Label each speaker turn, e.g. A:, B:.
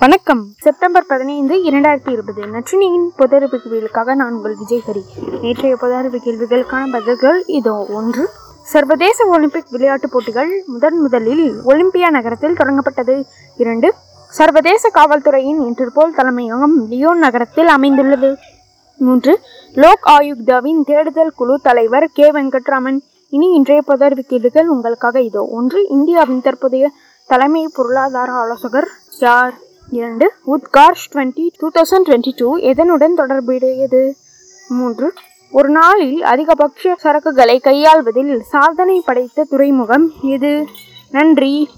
A: வணக்கம். செப்டம்பர் பதினைந்து இரண்டாயிரத்தி இருபது. நச்சினியின் பொதறிவு கேள்விகளுக்காக நான் உங்கள் விஜய் ஹரி நேற்றைய பொதறிவு கேள்விகளுக்கான பதில்கள் இதோ ஒன்று. சர்வதேச ஒலிம்பிக் விளையாட்டுப் போட்டிகள் முதன் முதலில் ஒலிம்பியா நகரத்தில் தொடங்கப்பட்டது. இரண்டு. சர்வதேச காவல்துறையின் இன்டர்போல் தலைமையகம் லியோன் நகரத்தில் அமைந்துள்ளது. மூன்று. லோக் ஆயுக்தாவின் தேடுதல் குழு தலைவர் கே. வெங்கட்ராமன். இனி இன்றைய பொதறிவு கேள்விகள் உங்களுக்காக இதோ ஒன்று. இந்தியாவின் தற்போதைய தலைமை பொருளாதார ஆலோசகர் யார்? இரண்டு Utkarsh twenty two thousand twenty two எதனுடன் தொடர்புடையது? மூன்று ஒரு நாளில் அதிகபட்ச சரக்குகளை கையாள்வதில் சாதனை படைத்த துறைமுகம் எது? நன்றி.